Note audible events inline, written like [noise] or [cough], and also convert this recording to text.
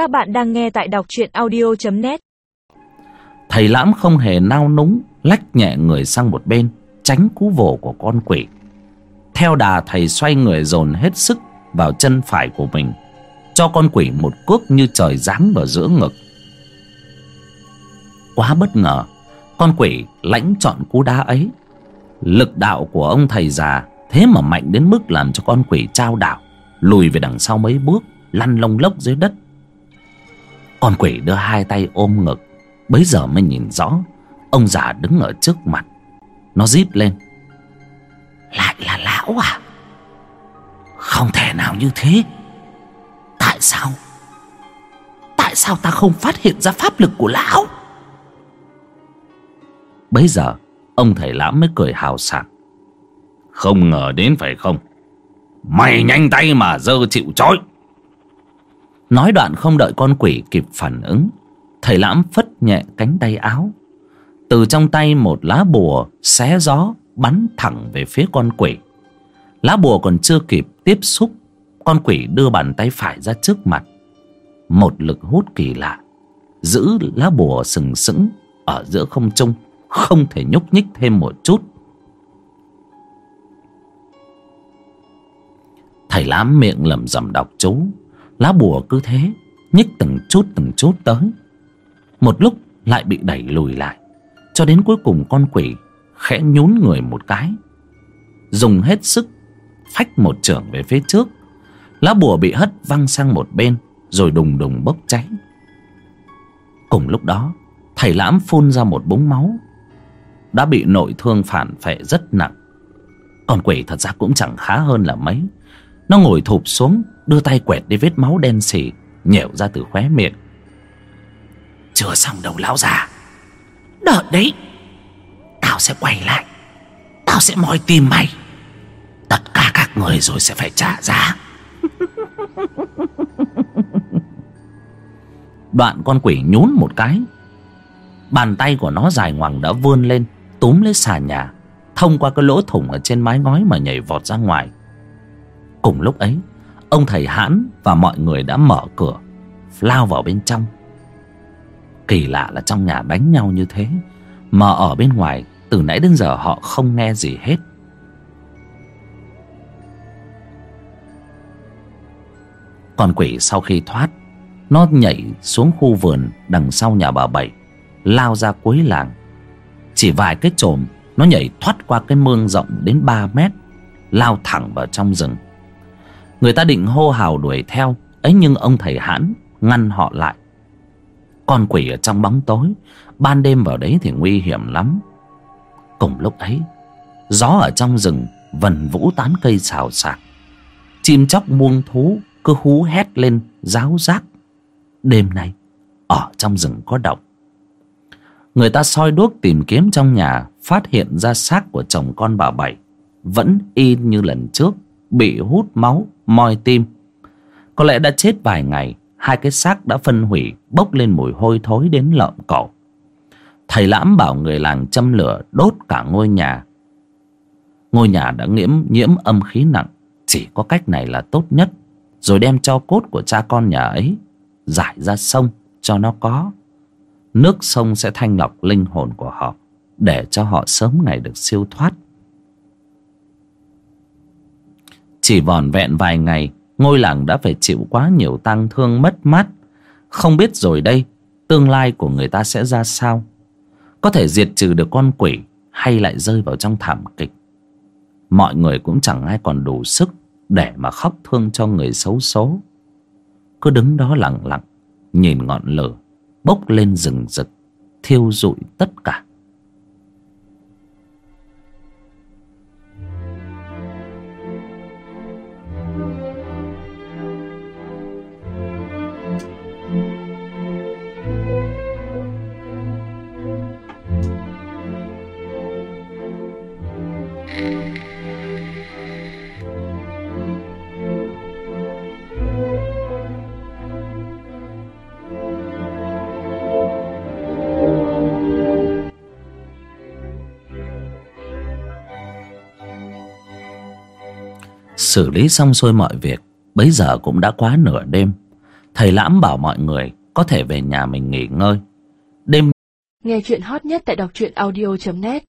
Các bạn đang nghe tại đọc truyện audio.net Thầy lãm không hề nao núng, Lách nhẹ người sang một bên, Tránh cú vồ của con quỷ. Theo đà thầy xoay người dồn hết sức Vào chân phải của mình, Cho con quỷ một cước như trời giáng vào giữa ngực. Quá bất ngờ, Con quỷ lãnh chọn cú đá ấy. Lực đạo của ông thầy già Thế mà mạnh đến mức làm cho con quỷ trao đảo, Lùi về đằng sau mấy bước, Lăn lông lốc dưới đất. Con quỷ đưa hai tay ôm ngực. Bấy giờ mới nhìn rõ, Ông già đứng ở trước mặt. Nó rít lên. Lại là lão à? Không thể nào như thế. Tại sao? Tại sao ta không phát hiện ra pháp lực của lão? Bấy giờ, Ông thầy lãm mới cười hào sảng. Không ngờ đến phải không? Mày nhanh tay mà dơ chịu trói. Nói đoạn không đợi con quỷ kịp phản ứng, Thầy lãm phất nhẹ cánh tay áo. Từ trong tay một lá bùa xé gió bắn thẳng về phía con quỷ. Lá bùa còn chưa kịp tiếp xúc, Con quỷ đưa bàn tay phải ra trước mặt. Một lực hút kỳ lạ, Giữ lá bùa sừng sững Ở giữa không trung, Không thể nhúc nhích thêm một chút. Thầy lãm miệng lẩm rẩm đọc chú. Lá bùa cứ thế, Nhích từng chút từng chút tới. Một lúc lại bị đẩy lùi lại, Cho đến cuối cùng con quỷ Khẽ nhún người một cái. Dùng hết sức, Phách một trưởng về phía trước. Lá bùa bị hất văng sang một bên, Rồi đùng đùng bốc cháy. Cùng lúc đó, Thầy lãm phun ra một búng máu, Đã bị nội thương phản phệ rất nặng. Con quỷ thật ra cũng chẳng khá hơn là mấy. Nó ngồi thụp xuống, Đưa tay quẹt đi vết máu đen xỉ Nhẹo ra từ khóe miệng. Chưa xong đâu, lão già. Đợi đấy, Tao sẽ quay lại. Tao sẽ moi tìm mày. Tất cả các người rồi sẽ phải trả giá. [laughs] Đoạn con quỷ nhún một cái. Bàn tay của nó dài ngoằng đã vươn lên, Túm lấy xà nhà, Thông qua cái lỗ thủng ở trên mái ngói mà nhảy vọt ra ngoài. Cùng lúc ấy, Ông thầy hãn và mọi người đã mở cửa, Lao vào bên trong. Kỳ lạ là trong nhà đánh nhau như thế, Mà ở bên ngoài, Từ nãy đến giờ họ không nghe gì hết. Con quỷ sau khi thoát, Nó nhảy xuống khu vườn Đằng sau nhà bà Bảy, Lao ra cuối làng. Chỉ vài cái trồm Nó nhảy thoát qua cái mương rộng đến 3 mét, Lao thẳng vào trong rừng. Người ta định hô hào đuổi theo, ấy nhưng ông thầy hãn ngăn họ lại. Con quỷ ở trong bóng tối, ban đêm vào đấy thì nguy hiểm lắm. Cùng lúc ấy, gió ở trong rừng vần vũ tán cây xào xạc. Chim chóc muông thú cứ hú hét lên ráo rác. Đêm nay, ở trong rừng có động. Người ta soi đuốc tìm kiếm trong nhà, phát hiện ra xác của chồng con bà bảy, vẫn y như lần trước bị hút máu, moi tim. Có lẽ đã chết vài ngày, hai cái xác đã phân hủy, bốc lên mùi hôi thối đến lợm cổ thầy lãm bảo người làng châm lửa đốt cả ngôi nhà. Ngôi nhà đã nhiễm nhiễm âm khí nặng, chỉ có cách này là tốt nhất. Rồi đem cho cốt của cha con nhà ấy, giải ra sông, cho nó có. Nước sông sẽ thanh lọc linh hồn của họ, để cho họ sớm ngày được siêu thoát. Chỉ vòn vẹn vài ngày, ngôi làng đã phải chịu quá nhiều tang thương mất mát. Không biết rồi đây, tương lai của người ta sẽ ra sao? Có thể diệt trừ được con quỷ hay lại rơi vào trong thảm kịch? Mọi người cũng chẳng ai còn đủ sức để mà khóc thương cho người xấu số cứ đứng đó lặng lặng, nhìn ngọn lửa bốc lên rừng rực, thiêu rụi tất cả. Xử lý xong xuôi mọi việc, bấy giờ cũng đã quá nửa đêm. Thầy lãm bảo mọi người có thể về nhà mình nghỉ ngơi. Đêm Nghe chuyện hot nhất tại đọc truyện audio.net